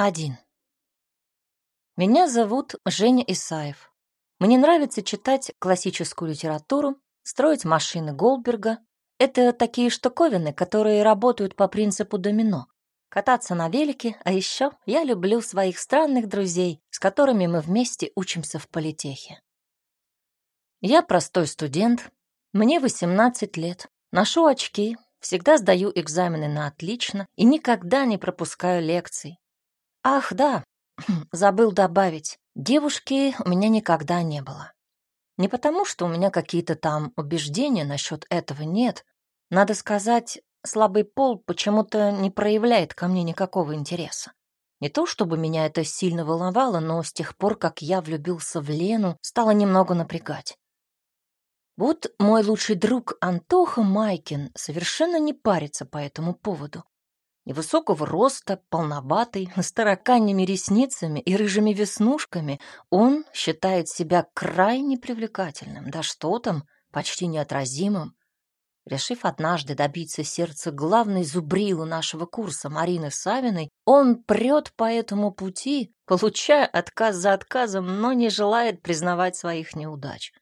Один. Меня зовут Женя Исаев. Мне нравится читать классическую литературу, строить машины Голдберга. Это такие штуковины, которые работают по принципу домино. Кататься на велике, а еще я люблю своих странных друзей, с которыми мы вместе учимся в политехе. Я простой студент, мне 18 лет, ношу очки, всегда сдаю экзамены на отлично и никогда не пропускаю лекций. Ах, да, забыл добавить, девушки у меня никогда не было. Не потому, что у меня какие-то там убеждения насчет этого нет. Надо сказать, слабый пол почему-то не проявляет ко мне никакого интереса. Не то чтобы меня это сильно волновало, но с тех пор, как я влюбился в Лену, стало немного напрягать. Вот мой лучший друг Антоха Майкин совершенно не парится по этому поводу невысокого роста, полноватый, с тараканьими ресницами и рыжими веснушками, он считает себя крайне привлекательным, да что там, почти неотразимым. Решив однажды добиться сердца главной зубрилы нашего курса Марины Савиной, он прет по этому пути, получая отказ за отказом, но не желает признавать своих неудач.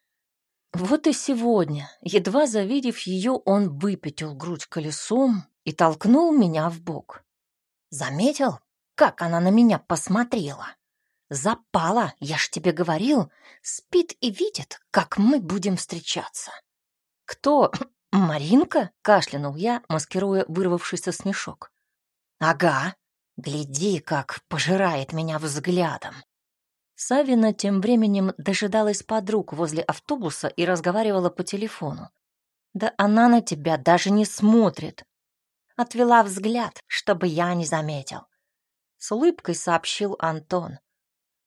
Вот и сегодня, едва завидев ее, он выпятил грудь колесом и толкнул меня в бок. Заметил, как она на меня посмотрела? Запала, я ж тебе говорил, спит и видит, как мы будем встречаться. Кто? Маринка? Кашлянул я, маскируя вырвавшийся смешок. Ага, гляди, как пожирает меня взглядом. Савина тем временем дожидалась подруг возле автобуса и разговаривала по телефону. «Да она на тебя даже не смотрит!» Отвела взгляд, чтобы я не заметил. С улыбкой сообщил Антон.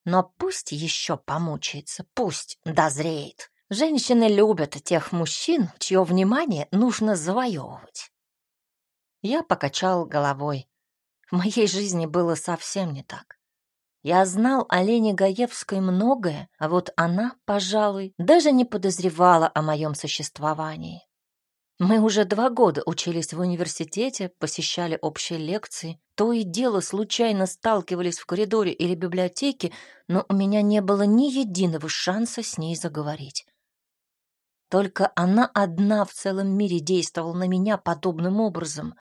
«Но пусть еще помучается, пусть дозреет. Женщины любят тех мужчин, чье внимание нужно завоевывать». Я покачал головой. В моей жизни было совсем не так. Я знал о Лене Гаевской многое, а вот она, пожалуй, даже не подозревала о моем существовании. Мы уже два года учились в университете, посещали общие лекции, то и дело случайно сталкивались в коридоре или библиотеке, но у меня не было ни единого шанса с ней заговорить. Только она одна в целом мире действовала на меня подобным образом.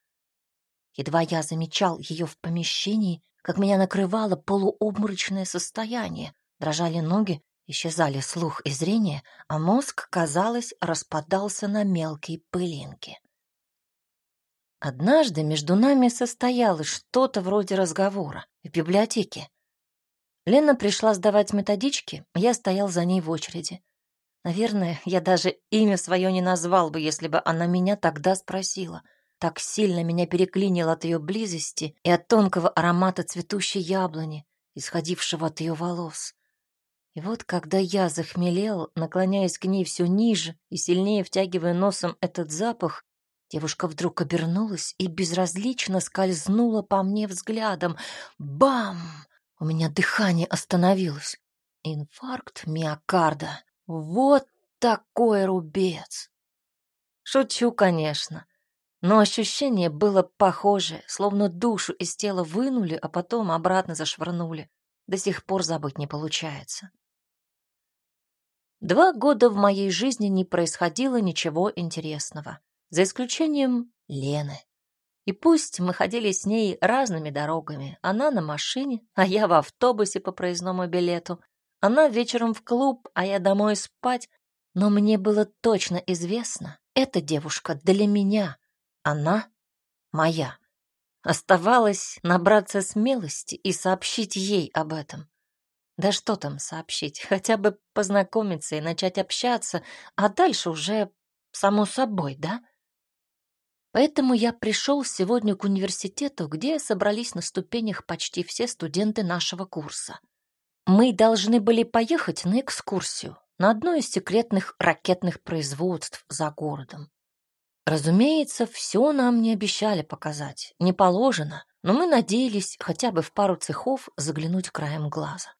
Едва я замечал ее в помещении, как меня накрывало полуобморочное состояние. Дрожали ноги, исчезали слух и зрение, а мозг, казалось, распадался на мелкие пылинки. Однажды между нами состоялось что-то вроде разговора в библиотеке. Лена пришла сдавать методички, я стоял за ней в очереди. Наверное, я даже имя свое не назвал бы, если бы она меня тогда спросила — так сильно меня переклинило от ее близости и от тонкого аромата цветущей яблони, исходившего от ее волос. И вот когда я захмелел, наклоняясь к ней все ниже и сильнее втягивая носом этот запах, девушка вдруг обернулась и безразлично скользнула по мне взглядом. Бам! У меня дыхание остановилось. Инфаркт миокарда. Вот такой рубец! Шучу, конечно. Но ощущение было похожее, словно душу из тела вынули, а потом обратно зашвырнули. До сих пор забыть не получается. Два года в моей жизни не происходило ничего интересного, за исключением Лены. И пусть мы ходили с ней разными дорогами, она на машине, а я в автобусе по проездному билету, она вечером в клуб, а я домой спать, но мне было точно известно, эта девушка для меня — она моя. Оставалось набраться смелости и сообщить ей об этом. Да что там сообщить, хотя бы познакомиться и начать общаться, а дальше уже само собой, да? Поэтому я пришел сегодня к университету, где собрались на ступенях почти все студенты нашего курса. Мы должны были поехать на экскурсию на одно из секретных ракетных производств за городом. Разумеется, все нам не обещали показать, не положено, но мы надеялись хотя бы в пару цехов заглянуть краем глаза.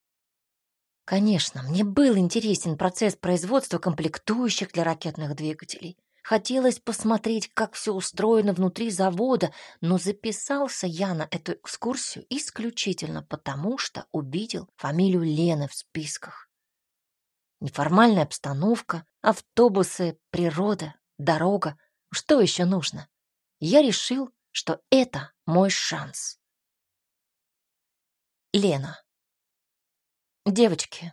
Конечно, мне был интересен процесс производства комплектующих для ракетных двигателей. Хотелось посмотреть, как все устроено внутри завода, но записался я на эту экскурсию исключительно потому, что увидел фамилию Лены в списках. Неформальная обстановка, автобусы, природа, дорога. Что еще нужно? Я решил, что это мой шанс. Лена. Девочки,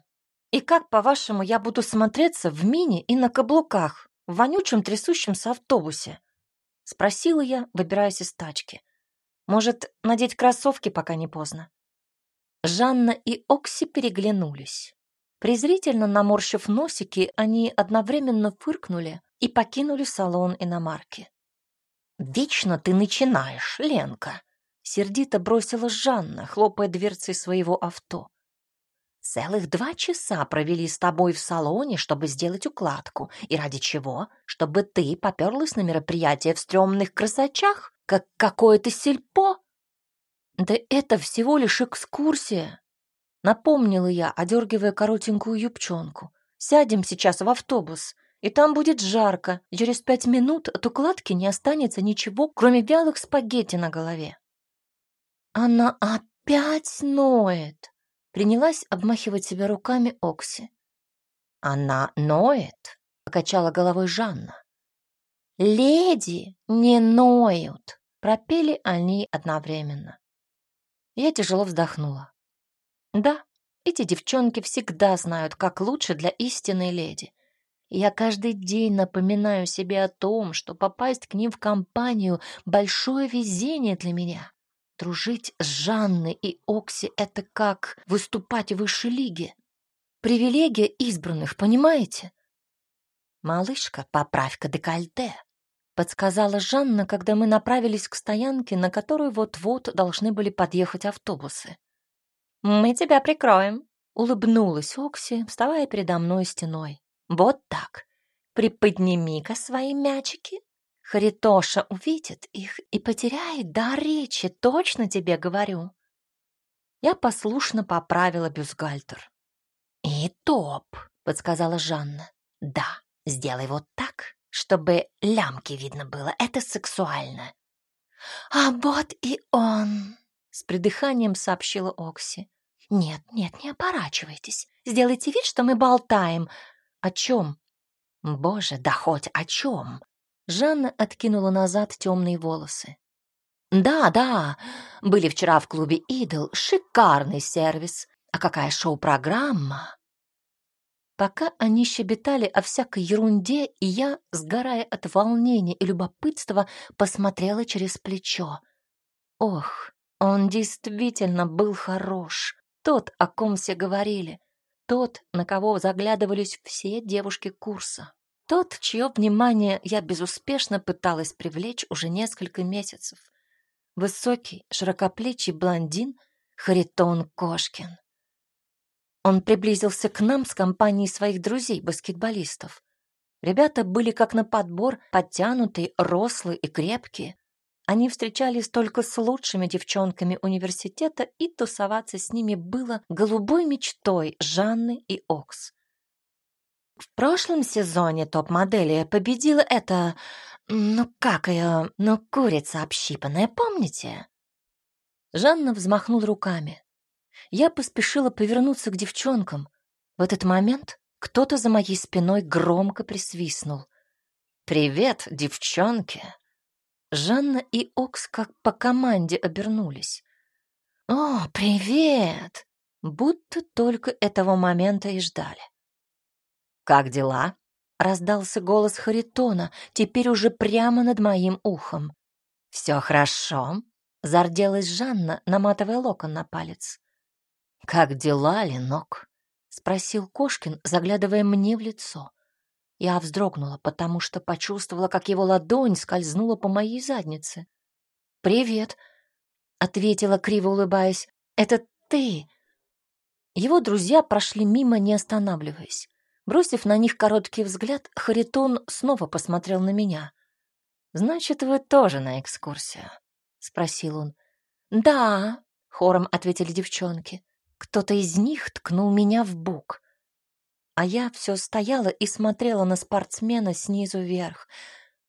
и как, по-вашему, я буду смотреться в мини и на каблуках, в вонючем трясущемся автобусе? Спросила я, выбираясь из тачки. Может, надеть кроссовки, пока не поздно? Жанна и Окси переглянулись. Презрительно наморщив носики, они одновременно фыркнули и покинули салон иномарки. «Вечно ты начинаешь, Ленка!» — сердито бросила Жанна, хлопая дверцей своего авто. Целых два часа провели с тобой в салоне, чтобы сделать укладку. И ради чего? Чтобы ты поперлась на мероприятие в стрёмных красочах, как какое-то сельпо? Да это всего лишь экскурсия. Напомнила я, одергивая коротенькую юбчонку. Сядем сейчас в автобус, и там будет жарко. Через пять минут от укладки не останется ничего, кроме вялых спагетти на голове. Она опять ноет принялась обмахивать себя руками Окси. «Она ноет», — покачала головой Жанна. «Леди не ноют», — пропели они одновременно. Я тяжело вздохнула. «Да, эти девчонки всегда знают, как лучше для истинной леди. Я каждый день напоминаю себе о том, что попасть к ним в компанию — большое везение для меня. Дружить с Жанной и Окси — это как выступать в высшей лиге. Привилегия избранных, понимаете? «Малышка, поправь-ка декольте», — подсказала Жанна, когда мы направились к стоянке, на которую вот-вот должны были подъехать автобусы. «Мы тебя прикроем», — улыбнулась Окси, вставая передо мной стеной. «Вот так. Приподними-ка свои мячики Харитоша увидит их и потеряет дар речи, точно тебе говорю. Я послушно поправила бюстгальтер. «И топ», — подсказала Жанна. «Да, сделай вот так, чтобы лямки видно было. Это сексуально». «А вот и он», — с придыханием сообщила Окси. «Нет, нет, не оборачивайтесь. Сделайте вид, что мы болтаем. О чем?» «Боже, да хоть о чем!» Жанна откинула назад темные волосы. «Да, да, были вчера в клубе «Идол». Шикарный сервис. А какая шоу-программа!» Пока они щебетали о всякой ерунде, и я, сгорая от волнения и любопытства, посмотрела через плечо. Ох, он действительно был хорош. Тот, о ком все говорили. Тот, на кого заглядывались все девушки курса. Тот, чье внимание я безуспешно пыталась привлечь уже несколько месяцев. Высокий, широкоплечий блондин Харитон Кошкин. Он приблизился к нам с компанией своих друзей-баскетболистов. Ребята были как на подбор, подтянутые, рослые и крепкие. Они встречались только с лучшими девчонками университета, и тусоваться с ними было голубой мечтой Жанны и Окс. В прошлом сезоне топ-модели победила эта... Ну, как ее... Ну, курица общипанная, помните? Жанна взмахнула руками. Я поспешила повернуться к девчонкам. В этот момент кто-то за моей спиной громко присвистнул. «Привет, девчонки!» Жанна и Окс как по команде обернулись. «О, привет!» Будто только этого момента и ждали. «Как дела?» — раздался голос Харитона, теперь уже прямо над моим ухом. «Все хорошо?» — зарделась Жанна, наматывая локон на палец. «Как дела, Ленок?» — спросил Кошкин, заглядывая мне в лицо. Я вздрогнула, потому что почувствовала, как его ладонь скользнула по моей заднице. «Привет», — ответила, криво улыбаясь. «Это ты?» Его друзья прошли мимо, не останавливаясь. Бросив на них короткий взгляд, Харитон снова посмотрел на меня. «Значит, вы тоже на экскурсию?» — спросил он. «Да», — хором ответили девчонки. «Кто-то из них ткнул меня в бок». А я все стояла и смотрела на спортсмена снизу вверх.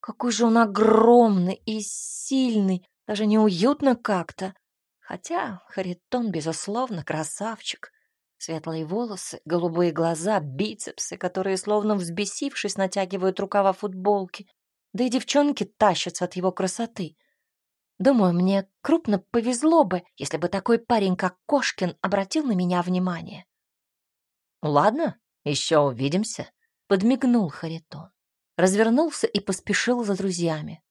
Какой же он огромный и сильный, даже неуютно как-то. Хотя Харитон, безусловно, красавчик. Светлые волосы, голубые глаза, бицепсы, которые, словно взбесившись, натягивают рукава футболки. Да и девчонки тащатся от его красоты. Думаю, мне крупно повезло бы, если бы такой парень, как Кошкин, обратил на меня внимание. «Ладно, еще увидимся», — подмигнул Харитон развернулся и поспешил за друзьями.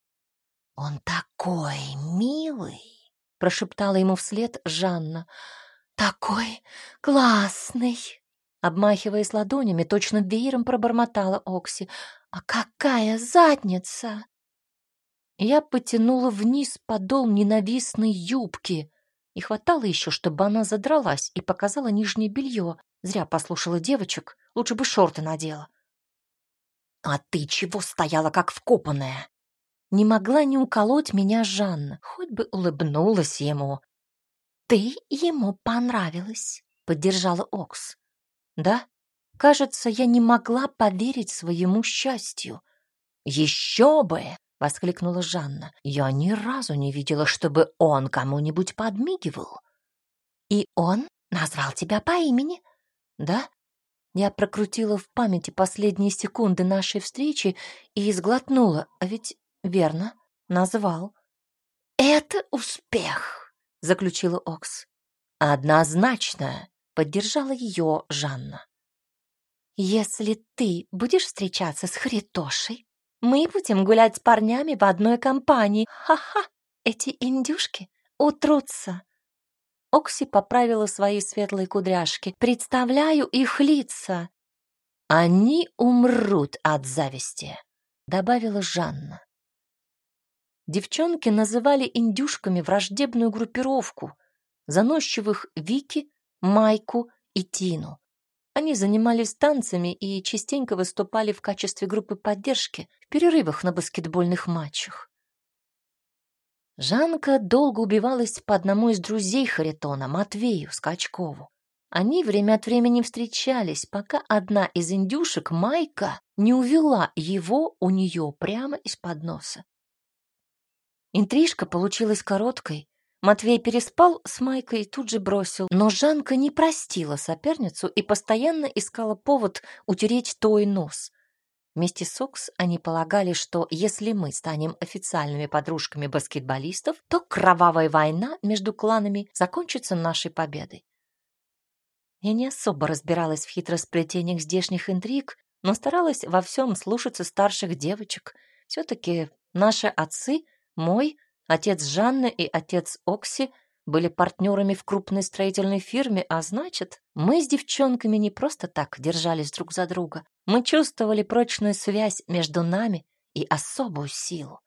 «Он такой милый!» — прошептала ему вслед Жанна. «Такой классный!» Обмахиваясь ладонями, точно веером пробормотала Окси. «А какая задница!» Я потянула вниз подол ненавистной юбки. Не хватало еще, чтобы она задралась и показала нижнее белье. Зря послушала девочек, лучше бы шорты надела. «А ты чего стояла, как вкопанная?» Не могла не уколоть меня Жанна, хоть бы улыбнулась ему. «Ты ему понравилась», — поддержала Окс. «Да? Кажется, я не могла поверить своему счастью». «Еще бы!» — воскликнула Жанна. «Я ни разу не видела, чтобы он кому-нибудь подмигивал». «И он назвал тебя по имени?» «Да? Я прокрутила в памяти последние секунды нашей встречи и изглотнула, а ведь верно, назвал. «Это успех!» — заключила Окс. «Однозначно!» — поддержала ее Жанна. «Если ты будешь встречаться с Хритошей, мы будем гулять с парнями в одной компании. Ха-ха! Эти индюшки утрутся!» Окси поправила свои светлые кудряшки. «Представляю их лица!» «Они умрут от зависти», — добавила Жанна. Девчонки называли индюшками враждебную группировку, заносчивых Вики, Майку и Тину. Они занимались танцами и частенько выступали в качестве группы поддержки в перерывах на баскетбольных матчах. Жанка долго убивалась по одному из друзей Харитона, Матвею Скачкову. Они время от времени встречались, пока одна из индюшек, Майка, не увела его у нее прямо из-под носа. Интрижка получилась короткой. Матвей переспал с Майкой и тут же бросил, но Жанка не простила соперницу и постоянно искала повод утереть той нос. Вместе с Окс они полагали, что если мы станем официальными подружками баскетболистов, то кровавая война между кланами закончится нашей победой. Я не особо разбиралась в хитросплетениях здешних интриг, но старалась во всем слушаться старших девочек. Все-таки наши отцы, мой, отец Жанны и отец Окси, были партнерами в крупной строительной фирме, а значит, мы с девчонками не просто так держались друг за друга. Мы чувствовали прочную связь между нами и особую силу.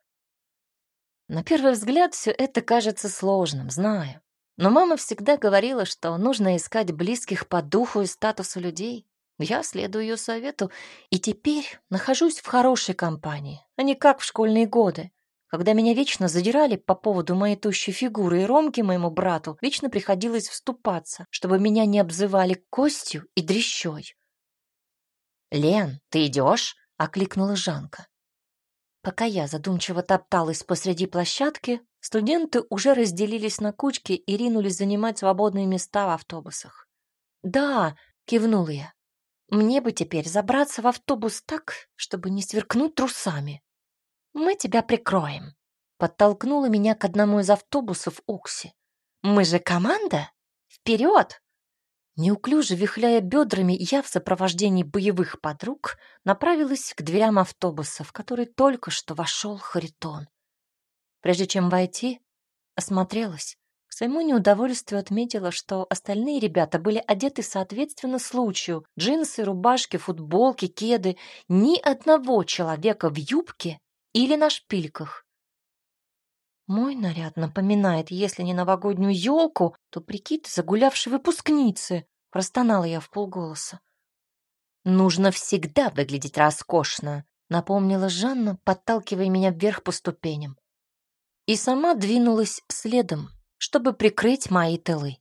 На первый взгляд все это кажется сложным, знаю. Но мама всегда говорила, что нужно искать близких по духу и статусу людей. Я следую ее совету и теперь нахожусь в хорошей компании, а не как в школьные годы, когда меня вечно задирали по поводу моей тощей фигуры, и Ромке, моему брату, вечно приходилось вступаться, чтобы меня не обзывали костью и дрещой. «Лен, ты идешь?» — окликнула Жанка. Пока я задумчиво топталась посреди площадки, студенты уже разделились на кучки и ринулись занимать свободные места в автобусах. «Да», — кивнула я, — «мне бы теперь забраться в автобус так, чтобы не сверкнуть трусами». «Мы тебя прикроем», — подтолкнула меня к одному из автобусов Окси. «Мы же команда! Вперед!» Неуклюже вихляя бедрами, я в сопровождении боевых подруг направилась к дверям автобуса, в который только что вошел Харитон. Прежде чем войти, осмотрелась. К своему неудовольствию отметила, что остальные ребята были одеты соответственно случаю. Джинсы, рубашки, футболки, кеды. Ни одного человека в юбке или на шпильках. Мой наряд напоминает, если не новогоднюю елку, то прикид загулявшей выпускницы, простонала я в полголоса. Нужно всегда выглядеть роскошно, напомнила Жанна, подталкивая меня вверх по ступеням. И сама двинулась следом, чтобы прикрыть мои тылы.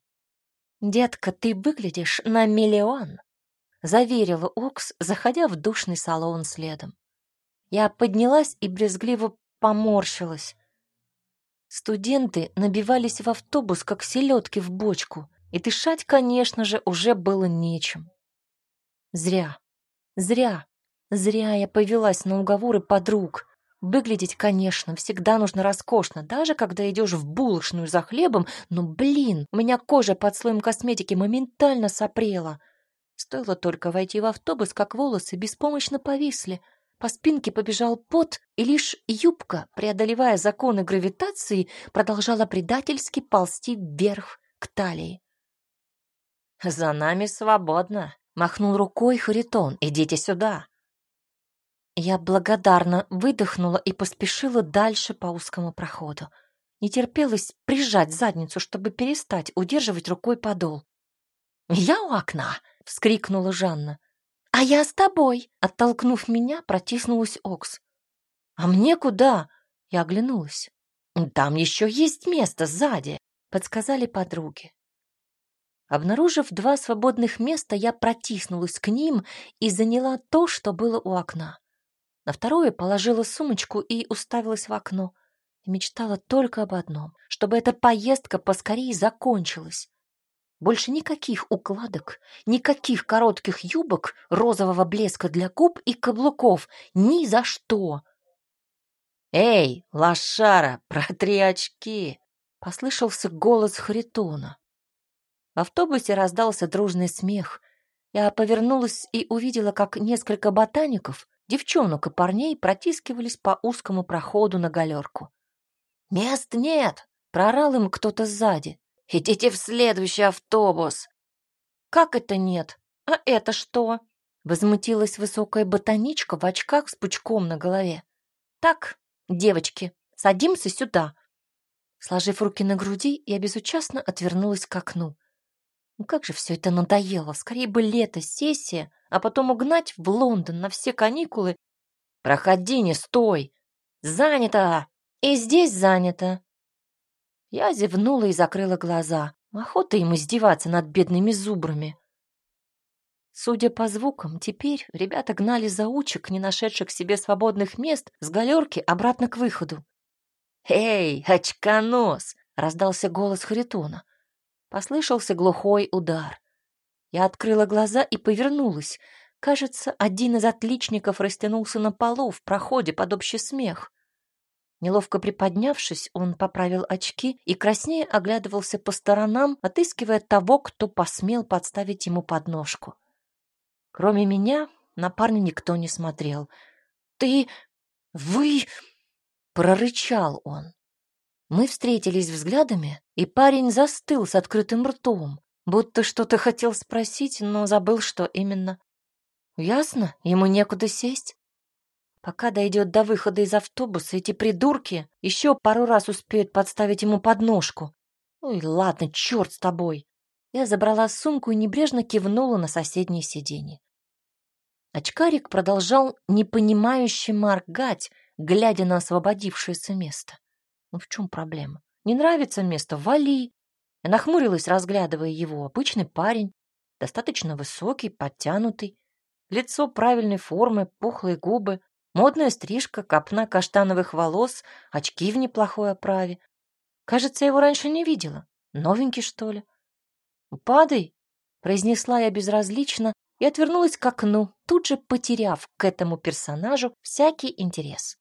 «Детка, ты выглядишь на миллион», — заверила Окс, заходя в душный салон следом. Я поднялась и брезгливо поморщилась. Студенты набивались в автобус, как селедки в бочку, и дышать, конечно же, уже было нечем. Зря, зря, зря я повелась на уговоры подруг. Выглядеть, конечно, всегда нужно роскошно, даже когда идешь в булочную за хлебом, но, блин, у меня кожа под слоем косметики моментально сопрела. Стоило только войти в автобус, как волосы беспомощно повисли. По спинке побежал пот, и лишь юбка, преодолевая законы гравитации, продолжала предательски ползти вверх к талии. «За нами свободно», — махнул рукой Харитон. «Идите сюда». Я благодарно выдохнула и поспешила дальше по узкому проходу. Не терпелось прижать задницу, чтобы перестать удерживать рукой подол. «Я у окна!» — вскрикнула Жанна. «А я с тобой!» — оттолкнув меня, протиснулась Окс. «А мне куда?» — я оглянулась. «Там еще есть место сзади!» — подсказали подруги. Обнаружив два свободных места, я протиснулась к ним и заняла то, что было у окна. На второе положила сумочку и уставилась в окно. И мечтала только об одном, чтобы эта поездка поскорее закончилась. Больше никаких укладок, никаких коротких юбок, розового блеска для губ и каблуков. Ни за что. «Эй, лошара, протри очки!» — послышался голос Харитона. В автобусе раздался дружный смех. Я повернулась и увидела, как несколько ботаников Девчонок и парней протискивались по узкому проходу на галерку. «Мест нет!» — прорал им кто-то сзади. «Идите в следующий автобус!» «Как это нет? А это что?» — возмутилась высокая ботаничка в очках с пучком на голове. «Так, девочки, садимся сюда!» Сложив руки на груди, я безучастно отвернулась к окну. Ну как же все это надоело! Скорее бы лето, сессия, а потом угнать в Лондон на все каникулы. Проходи, не стой! Занято! И здесь занято! Я зевнула и закрыла глаза. Охота им издеваться над бедными зубрами. Судя по звукам, теперь ребята гнали заучек, не нашедших себе свободных мест, с галерки обратно к выходу. «Эй, очконос!» — раздался голос Харитона. Послышался глухой удар. Я открыла глаза и повернулась. Кажется, один из отличников растянулся на полу в проходе под общий смех. Неловко приподнявшись, он поправил очки и краснее оглядывался по сторонам, отыскивая того, кто посмел подставить ему подножку. Кроме меня на парня никто не смотрел. «Ты... вы...» — прорычал он. Мы встретились взглядами, и парень застыл с открытым ртом, будто что-то хотел спросить, но забыл, что именно. Ясно, ему некуда сесть. Пока дойдет до выхода из автобуса, эти придурки еще пару раз успеют подставить ему подножку. Ну ладно, черт с тобой. Я забрала сумку и небрежно кивнула на соседнее сиденье. Очкарик продолжал непонимающе моргать, глядя на освободившееся место. Ну в чем проблема? Не нравится место? Вали. Я нахмурилась, разглядывая его. Обычный парень, достаточно высокий, подтянутый. Лицо правильной формы, пухлые губы, модная стрижка, копна каштановых волос, очки в неплохой оправе. Кажется, я его раньше не видела. Новенький, что ли? «Падай!» — произнесла я безразлично и отвернулась к окну, тут же потеряв к этому персонажу всякий интерес.